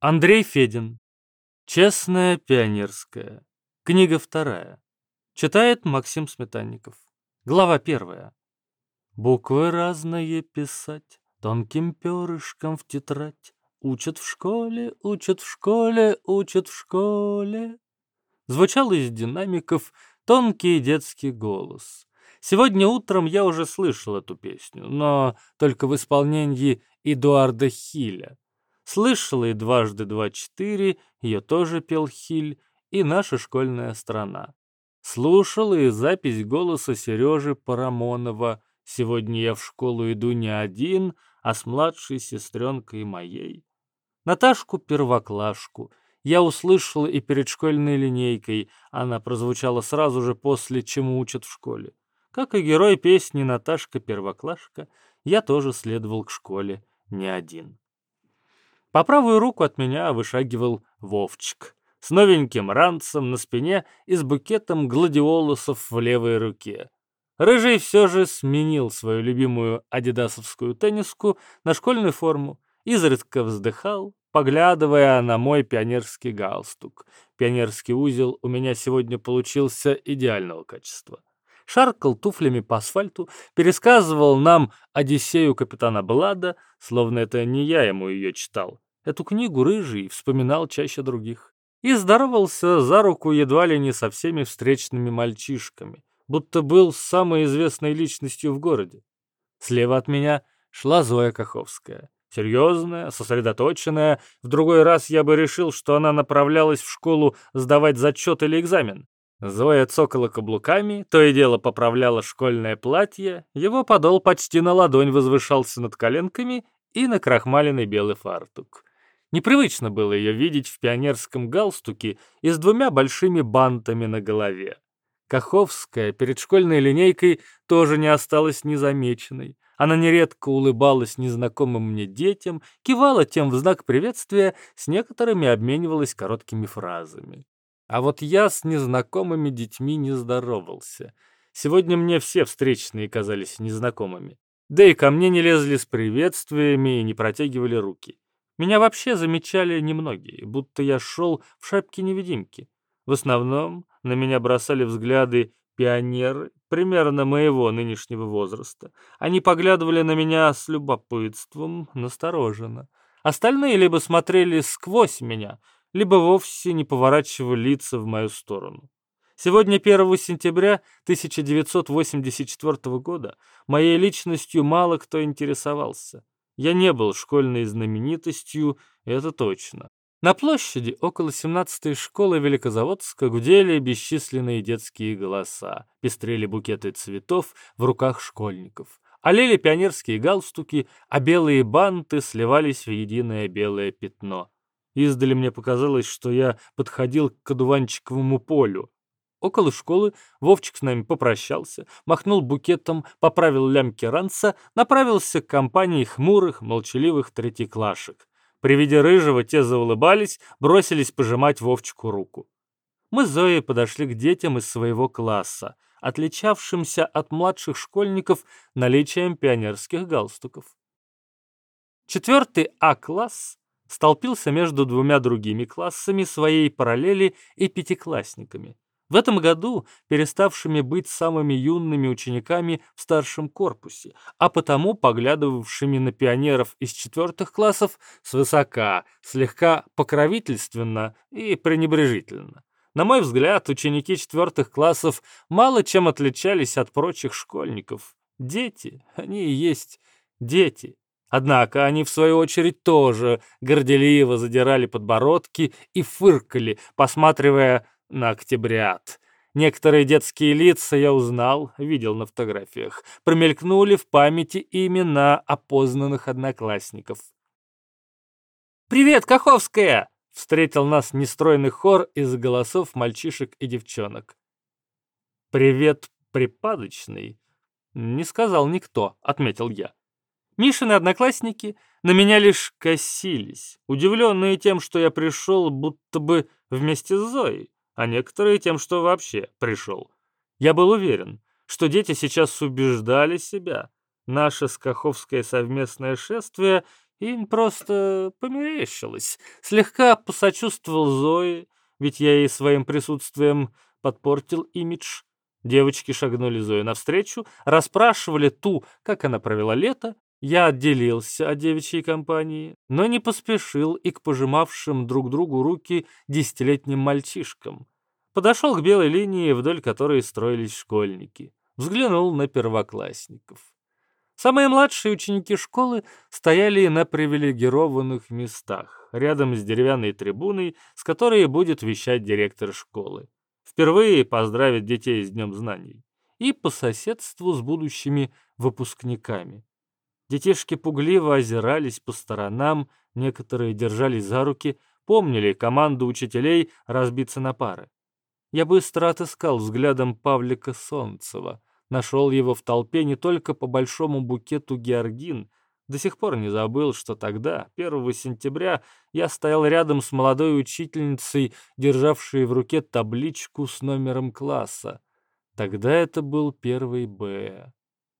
Андрей Федин. Честная пионерская. Книга вторая. Читает Максим Сметанников. Глава первая. Буквы разные писать, тонким перышком в тетрадь. Учат в школе, учат в школе, учат в школе. Звучал из динамиков тонкий детский голос. Сегодня утром я уже слышал эту песню, но только в исполнении Эдуарда Хиля. Слышала и дважды два-четыре, ее тоже пел Хиль, и наша школьная страна. Слушала и запись голоса Сережи Парамонова «Сегодня я в школу иду не один, а с младшей сестренкой моей». Наташку-первоклашку я услышала и перед школьной линейкой, она прозвучала сразу же после «Чему учат в школе». Как и герой песни Наташка-первоклашка, я тоже следовал к школе не один. По правую руку от меня вышагивал Вовчик с новеньким ранцем на спине и с букетом гладиолусов в левой руке. Рыжий все же сменил свою любимую адидасовскую тенниску на школьную форму, изредка вздыхал, поглядывая на мой пионерский галстук. Пионерский узел у меня сегодня получился идеального качества шаркал туфлями по асфальту, пересказывал нам «Одиссею капитана Блада», словно это не я ему ее читал. Эту книгу рыжий вспоминал чаще других. И здоровался за руку едва ли не со всеми встречными мальчишками, будто был самой известной личностью в городе. Слева от меня шла Зоя Каховская. Серьезная, сосредоточенная. В другой раз я бы решил, что она направлялась в школу сдавать зачет или экзамен. Зоя цокала каблуками, то и дело поправляла школьное платье, его подол почти на ладонь возвышался над коленками и на крахмаленный белый фартук. Непривычно было ее видеть в пионерском галстуке и с двумя большими бантами на голове. Каховская перед школьной линейкой тоже не осталась незамеченной. Она нередко улыбалась незнакомым мне детям, кивала тем в знак приветствия, с некоторыми обменивалась короткими фразами. А вот я с незнакомыми детьми не здоровался. Сегодня мне все встречные казались незнакомыми. Да и ко мне не лезли с приветствиями и не протягивали руки. Меня вообще замечали немногие, будто я шел в шапке-невидимки. В основном на меня бросали взгляды пионеры примерно моего нынешнего возраста. Они поглядывали на меня с любопытством, настороженно. Остальные либо смотрели сквозь меня, либо вовсе не поворачивали лица в мою сторону. Сегодня, 1 сентября 1984 года, моей личностью мало кто интересовался. Я не был школьной знаменитостью, это точно. На площади около 17-й школы Великозаводска гудели бесчисленные детские голоса, пестрели букеты цветов в руках школьников. Олели пионерские галстуки, а белые банты сливались в единое белое пятно. Издали мне показалось, что я подходил к одуванчиковому полю. Около школы Вовчик с нами попрощался, махнул букетом, поправил лямки ранца, направился к компании хмурых, молчаливых третьеклашек. При виде рыжего те заулыбались, бросились пожимать Вовчику руку. Мы с Зоей подошли к детям из своего класса, отличавшимся от младших школьников наличием пионерских галстуков. Четвертый А-класс столпился между двумя другими классами своей параллели и пятиклассниками. В этом году переставшими быть самыми юными учениками в старшем корпусе, а потому поглядывавшими на пионеров из четвертых классов свысока, слегка покровительственно и пренебрежительно. На мой взгляд, ученики четвертых классов мало чем отличались от прочих школьников. Дети, они и есть дети. Однако они, в свою очередь, тоже горделиво задирали подбородки и фыркали, посматривая на октябрят. Некоторые детские лица я узнал, видел на фотографиях. Промелькнули в памяти имена опознанных одноклассников. «Привет, Каховская!» — встретил нас нестройный хор из голосов мальчишек и девчонок. «Привет, припадочный!» «Не сказал никто», — отметил я. Мишины одноклассники на меня лишь косились, удивленные тем, что я пришел будто бы вместе с Зоей, а некоторые тем, что вообще пришел. Я был уверен, что дети сейчас убеждали себя. Наше скаховское совместное шествие Им просто померещилось. Слегка посочувствовал Зое, ведь я ей своим присутствием подпортил имидж. Девочки шагнули Зое навстречу, расспрашивали ту, как она провела лето. Я отделился от девичьей компании, но не поспешил и к пожимавшим друг другу руки десятилетним мальчишкам. Подошел к белой линии, вдоль которой строились школьники. Взглянул на первоклассников. Самые младшие ученики школы стояли на привилегированных местах, рядом с деревянной трибуной, с которой будет вещать директор школы. Впервые поздравить детей с Днем знаний. И по соседству с будущими выпускниками. Детишки пугливо озирались по сторонам, некоторые держались за руки, помнили команду учителей разбиться на пары. Я быстро отыскал взглядом Павлика Солнцева. Нашел его в толпе не только по большому букету георгин. До сих пор не забыл, что тогда, 1 сентября, я стоял рядом с молодой учительницей, державшей в руке табличку с номером класса. Тогда это был первый Б.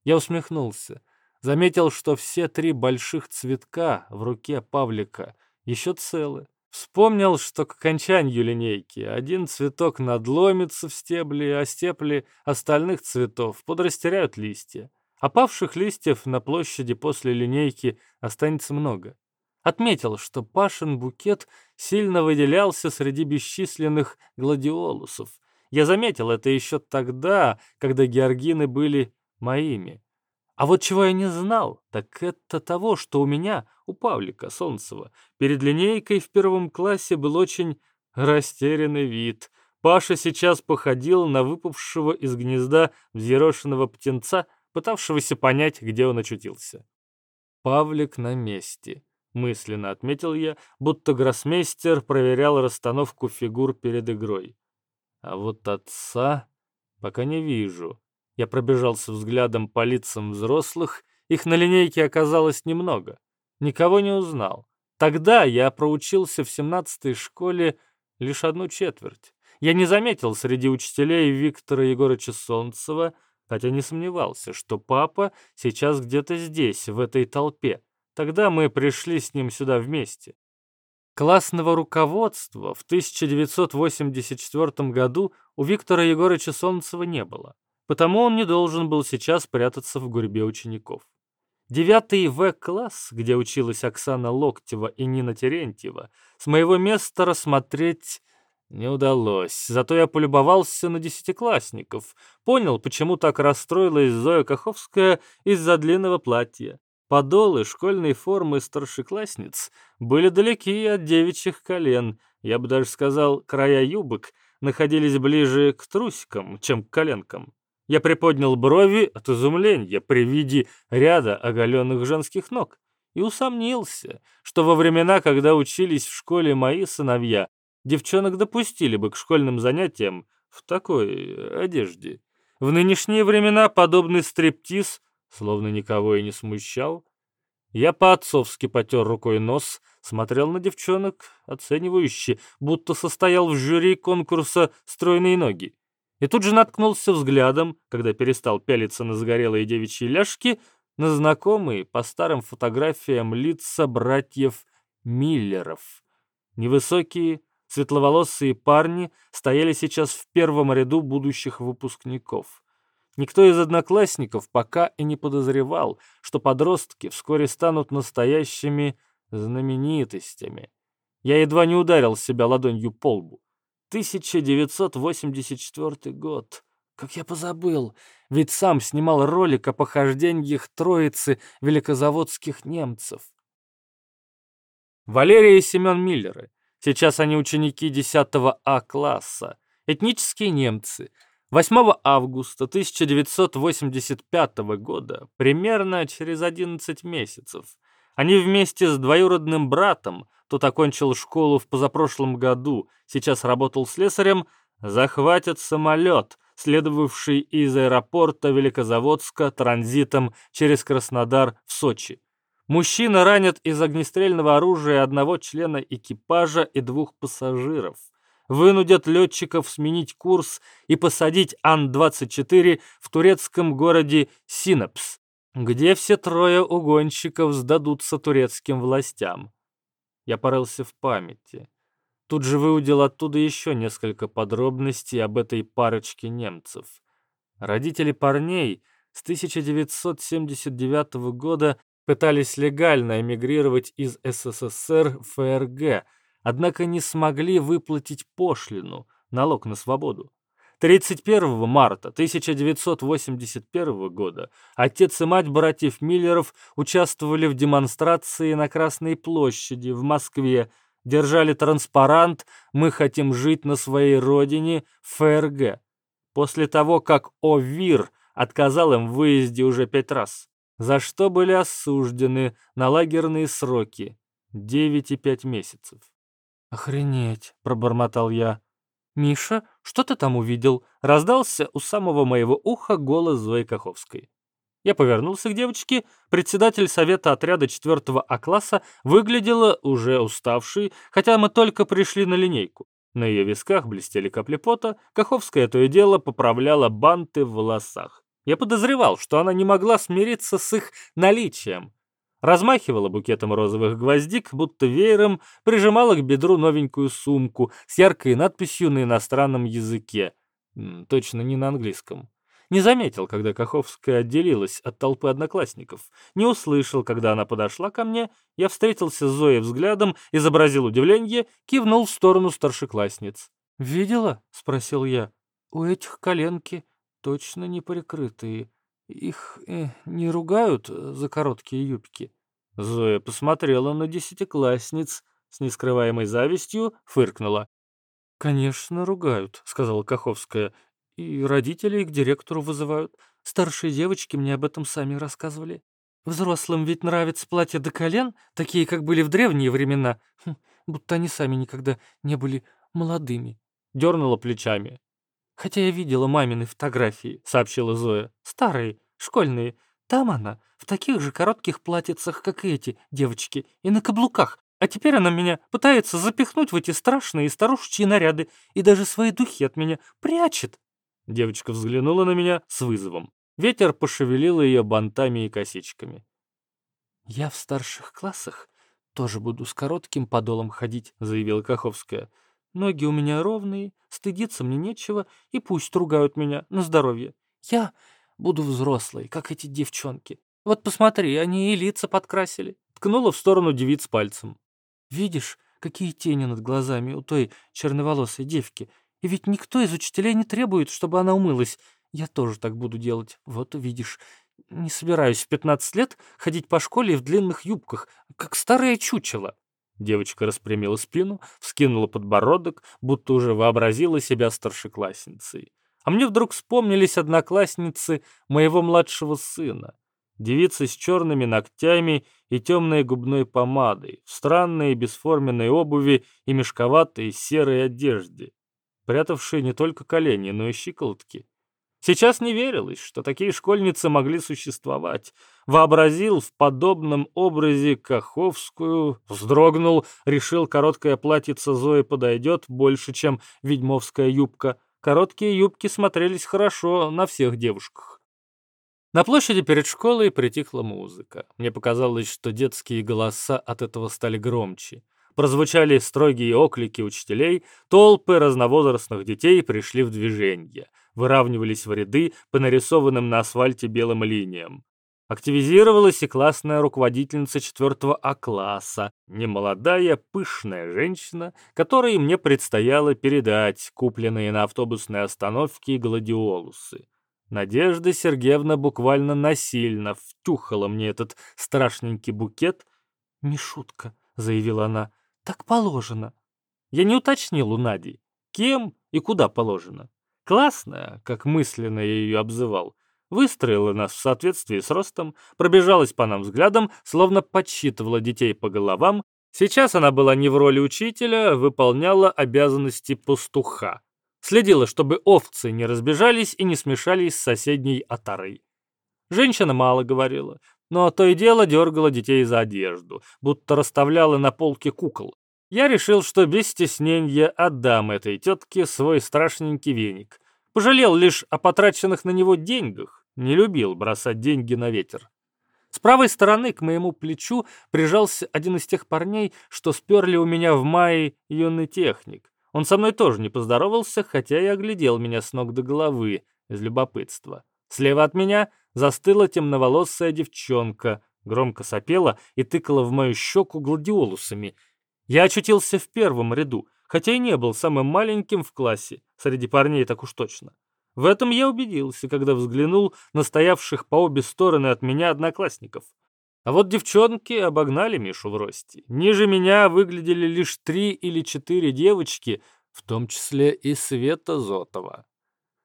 Я усмехнулся. Заметил, что все три больших цветка в руке Павлика еще целы. Вспомнил, что к окончанию линейки один цветок надломится в стебле, а стебли остальных цветов подрастеряют листья. Опавших листьев на площади после линейки останется много. Отметил, что Пашин букет сильно выделялся среди бесчисленных гладиолусов. Я заметил это еще тогда, когда георгины были моими. А вот чего я не знал, так это того, что у меня, у Павлика Солнцева, перед линейкой в первом классе был очень растерянный вид. Паша сейчас походил на выпавшего из гнезда взъерошенного птенца, пытавшегося понять, где он очутился. «Павлик на месте», — мысленно отметил я, будто гроссмейстер проверял расстановку фигур перед игрой. А вот отца пока не вижу. Я пробежался взглядом по лицам взрослых, их на линейке оказалось немного. Никого не узнал. Тогда я проучился в семнадцатой школе лишь одну четверть. Я не заметил среди учителей Виктора Егорыча Солнцева, хотя не сомневался, что папа сейчас где-то здесь, в этой толпе. Тогда мы пришли с ним сюда вместе. Классного руководства в 1984 году у Виктора Егорыча Солнцева не было. Потому он не должен был сейчас прятаться в гурьбе учеников. Девятый В-класс, где училась Оксана Локтева и Нина Терентьева, с моего места рассмотреть не удалось. Зато я полюбовался на десятиклассников. Понял, почему так расстроилась Зоя Каховская из-за длинного платья. Подолы школьной формы старшеклассниц были далеки от девичьих колен. Я бы даже сказал, края юбок находились ближе к трусикам, чем к коленкам. Я приподнял брови от изумления при виде ряда оголенных женских ног и усомнился, что во времена, когда учились в школе мои сыновья, девчонок допустили бы к школьным занятиям в такой одежде. В нынешние времена подобный стриптиз словно никого и не смущал. Я по-отцовски потер рукой нос, смотрел на девчонок, оценивающе, будто состоял в жюри конкурса «Стройные ноги». И тут же наткнулся взглядом, когда перестал пялиться на загорелые девичьи ляжки, на знакомые по старым фотографиям лица братьев Миллеров. Невысокие, светловолосые парни стояли сейчас в первом ряду будущих выпускников. Никто из одноклассников пока и не подозревал, что подростки вскоре станут настоящими знаменитостями. Я едва не ударил себя ладонью по лбу. 1984 год. Как я позабыл, ведь сам снимал ролик о похождениях троицы великозаводских немцев. Валерия и Семен Миллеры. Сейчас они ученики 10 А класса. Этнические немцы. 8 августа 1985 года, примерно через 11 месяцев, они вместе с двоюродным братом тот окончил школу в позапрошлом году, сейчас работал слесарем, захватят самолет, следовавший из аэропорта Великозаводска транзитом через Краснодар в Сочи. Мужчина ранит из огнестрельного оружия одного члена экипажа и двух пассажиров. Вынудят летчиков сменить курс и посадить Ан-24 в турецком городе Синапс. Где все трое угонщиков сдадутся турецким властям. Я порылся в памяти. Тут же выудил оттуда еще несколько подробностей об этой парочке немцев. Родители парней с 1979 года пытались легально эмигрировать из СССР в ФРГ, однако не смогли выплатить пошлину, налог на свободу. 31 марта 1981 года отец и мать братьев Миллеров участвовали в демонстрации на Красной площади в Москве, держали транспарант «Мы хотим жить на своей родине» ФРГ. После того, как ОВИР отказал им в выезде уже пять раз, за что были осуждены на лагерные сроки 9 и 5 месяцев. «Охренеть!» — пробормотал я. «Миша, что ты там увидел?» — раздался у самого моего уха голос Зои Каховской. Я повернулся к девочке. Председатель совета отряда 4 А-класса выглядела уже уставшей, хотя мы только пришли на линейку. На ее висках блестели капли пота, Каховская то и дело поправляла банты в волосах. Я подозревал, что она не могла смириться с их наличием размахивала букетом розовых гвоздик, будто веером прижимала к бедру новенькую сумку с яркой надписью на иностранном языке. Точно не на английском. Не заметил, когда Каховская отделилась от толпы одноклассников. Не услышал, когда она подошла ко мне. Я встретился с Зоей взглядом, изобразил удивление, кивнул в сторону старшеклассниц. «Видела?» — спросил я. «У этих коленки точно не прикрытые. Их э, не ругают э, за короткие юбки?» Зоя посмотрела на десятиклассниц, с нескрываемой завистью фыркнула. «Конечно, ругают», — сказала Каховская. «И родителей к директору вызывают. Старшие девочки мне об этом сами рассказывали. Взрослым ведь нравится платье до колен, такие, как были в древние времена, хм, будто они сами никогда не были молодыми». Дернула плечами. «Хотя я видела мамины фотографии», — сообщила Зоя. «Старые, школьные. Там она, в таких же коротких платьицах, как и эти девочки, и на каблуках. А теперь она меня пытается запихнуть в эти страшные старушечьи наряды и даже свои духи от меня прячет». Девочка взглянула на меня с вызовом. Ветер пошевелил ее бантами и косичками. «Я в старших классах тоже буду с коротким подолом ходить», — заявила Каховская. Ноги у меня ровные, стыдиться мне нечего, и пусть ругают меня на здоровье. Я буду взрослой, как эти девчонки. Вот посмотри, они и лица подкрасили. Ткнула в сторону девиц пальцем. Видишь, какие тени над глазами у той черноволосой девки. И ведь никто из учителей не требует, чтобы она умылась. Я тоже так буду делать. Вот увидишь. Не собираюсь в 15 лет ходить по школе в длинных юбках, как старое чучело. Девочка распрямила спину, вскинула подбородок, будто уже вообразила себя старшеклассницей. А мне вдруг вспомнились одноклассницы моего младшего сына. Девица с черными ногтями и темной губной помадой, в странной бесформенной обуви и мешковатой серой одежде, прятавшей не только колени, но и щиколотки. Сейчас не верилось, что такие школьницы могли существовать. Вообразил в подобном образе Каховскую, вздрогнул, решил, короткое платьице Зои подойдет больше, чем ведьмовская юбка. Короткие юбки смотрелись хорошо на всех девушках. На площади перед школой притихла музыка. Мне показалось, что детские голоса от этого стали громче. Прозвучали строгие оклики учителей, толпы разновозрастных детей пришли в движение, выравнивались в ряды по нарисованным на асфальте белым линиям. Активизировалась и классная руководительница 4 А-класса, немолодая, пышная женщина, которой мне предстояло передать купленные на автобусной остановке гладиолусы. Надежда Сергеевна буквально насильно втюхала мне этот страшненький букет. «Мишутка», — заявила она, так положено. Я не уточнил у Нади, кем и куда положено. Классная, как мысленно я ее обзывал, выстроила нас в соответствии с ростом, пробежалась по нам взглядом, словно подсчитывала детей по головам. Сейчас она была не в роли учителя, выполняла обязанности пастуха. Следила, чтобы овцы не разбежались и не смешались с соседней отарой. Женщина мало говорила, но то и дело дергала детей за одежду, будто расставляла на полке кукол. Я решил, что без стеснения отдам этой тетке свой страшненький веник. Пожалел лишь о потраченных на него деньгах, не любил бросать деньги на ветер. С правой стороны к моему плечу прижался один из тех парней, что сперли у меня в мае юный техник. Он со мной тоже не поздоровался, хотя и оглядел меня с ног до головы из любопытства. Слева от меня застыла темноволосая девчонка, громко сопела и тыкала в мою щеку гладиолусами. Я очутился в первом ряду, хотя и не был самым маленьким в классе, среди парней так уж точно. В этом я убедился, когда взглянул на стоявших по обе стороны от меня одноклассников. А вот девчонки обогнали Мишу в росте. Ниже меня выглядели лишь три или четыре девочки, в том числе и Света Зотова.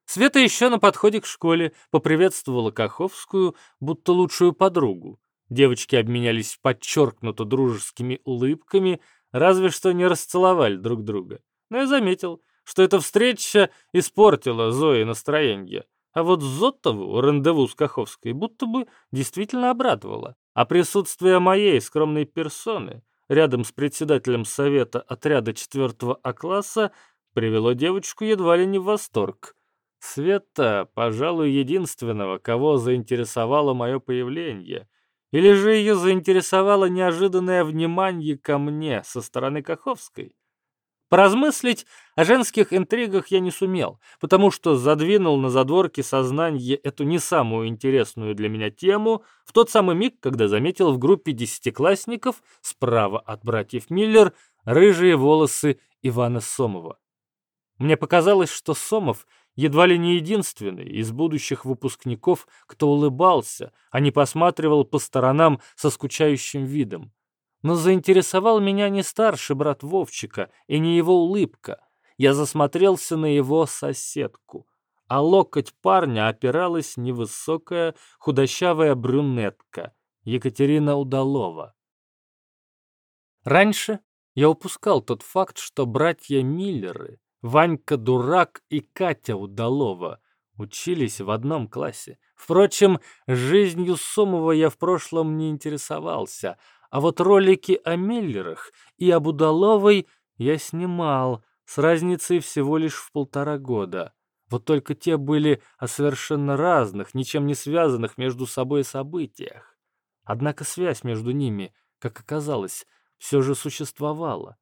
Света еще на подходе к школе поприветствовала Каховскую, будто лучшую подругу. Девочки обменялись подчеркнуто дружескими улыбками, разве что не расцеловали друг друга. Но я заметил, что эта встреча испортила Зои настроение. А вот Зотову рандеву с Каховской будто бы действительно обрадовала а присутствие моей скромной персоны рядом с председателем совета отряда 4 А-класса привело девочку едва ли не в восторг. Света, пожалуй, единственного, кого заинтересовало мое появление. Или же ее заинтересовало неожиданное внимание ко мне со стороны Каховской. Поразмыслить о женских интригах я не сумел, потому что задвинул на задворки сознания эту не самую интересную для меня тему в тот самый миг, когда заметил в группе десятиклассников справа от братьев Миллер рыжие волосы Ивана Сомова. Мне показалось, что Сомов едва ли не единственный из будущих выпускников, кто улыбался, а не посматривал по сторонам со скучающим видом. Но заинтересовал меня не старший брат Вовчика и не его улыбка. Я засмотрелся на его соседку. А локоть парня опиралась невысокая, худощавая брюнетка Екатерина Удалова. Раньше я упускал тот факт, что братья Миллеры, Ванька Дурак и Катя Удалова учились в одном классе. Впрочем, жизнью Сомова я в прошлом не интересовался, а вот ролики о Миллерах и об Удаловой я снимал с разницей всего лишь в полтора года. Вот только те были о совершенно разных, ничем не связанных между собой событиях. Однако связь между ними, как оказалось, все же существовала.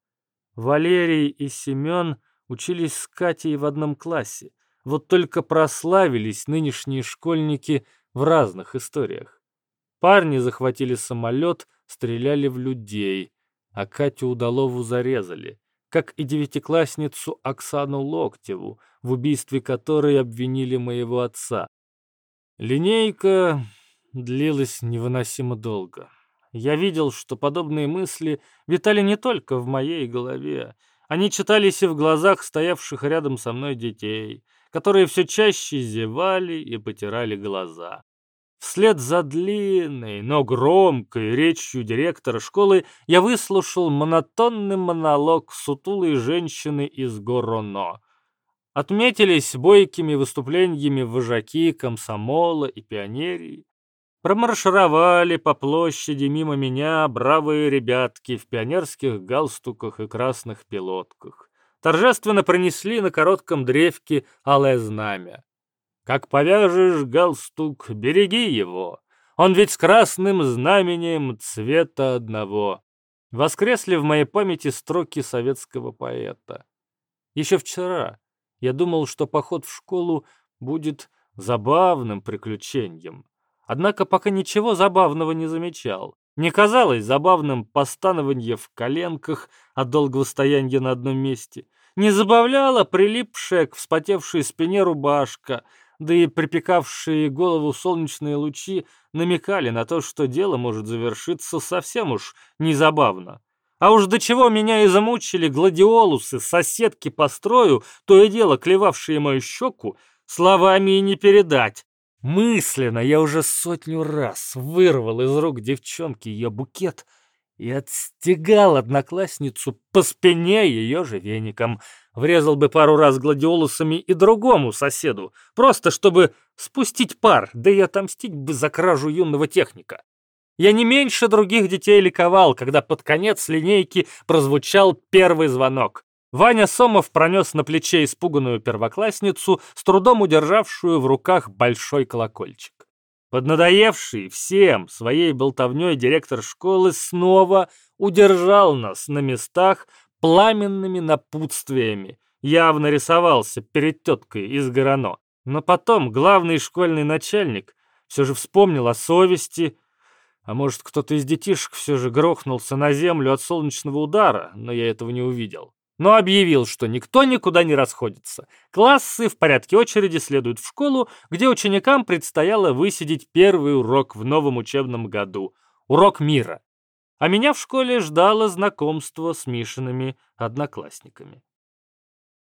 Валерий и Семен учились с Катей в одном классе, вот только прославились нынешние школьники в разных историях. Парни захватили самолет, стреляли в людей, а Катю Удалову зарезали, как и девятиклассницу Оксану Локтеву, в убийстве которой обвинили моего отца. Линейка длилась невыносимо долго. Я видел, что подобные мысли витали не только в моей голове, они читались и в глазах стоявших рядом со мной детей, которые все чаще зевали и потирали глаза. Вслед за длинной, но громкой речью директора школы я выслушал монотонный монолог сутулой женщины из Гороно. Отметились бойкими выступлениями вожаки комсомола и пионерии. Промаршировали по площади мимо меня бравые ребятки в пионерских галстуках и красных пилотках. Торжественно пронесли на коротком древке алое знамя. Как повяжешь галстук, береги его. Он ведь с красным знаменем цвета одного. Воскресли в моей памяти строки советского поэта. Еще вчера я думал, что поход в школу будет забавным приключением. Однако пока ничего забавного не замечал. Не казалось забавным постанование в коленках от долгого стояния на одном месте. Не забавляла прилипшая к вспотевшей спине рубашка — да и припекавшие голову солнечные лучи намекали на то, что дело может завершиться совсем уж незабавно. А уж до чего меня и замучили гладиолусы, соседки по строю, то и дело клевавшие мою щеку, словами и не передать. Мысленно я уже сотню раз вырвал из рук девчонки ее букет и отстегал одноклассницу по спине ее же веником — Врезал бы пару раз гладиолусами и другому соседу, просто чтобы спустить пар, да и отомстить бы за кражу юного техника. Я не меньше других детей ликовал, когда под конец линейки прозвучал первый звонок. Ваня Сомов пронес на плече испуганную первоклассницу, с трудом удержавшую в руках большой колокольчик. Поднадоевший всем своей болтовней директор школы снова удержал нас на местах пламенными напутствиями. Явно рисовался перед теткой из Горано. Но потом главный школьный начальник все же вспомнил о совести, а может, кто-то из детишек все же грохнулся на землю от солнечного удара, но я этого не увидел но объявил, что никто никуда не расходится. Классы в порядке очереди следуют в школу, где ученикам предстояло высидеть первый урок в новом учебном году — урок мира. А меня в школе ждало знакомство с Мишиными одноклассниками.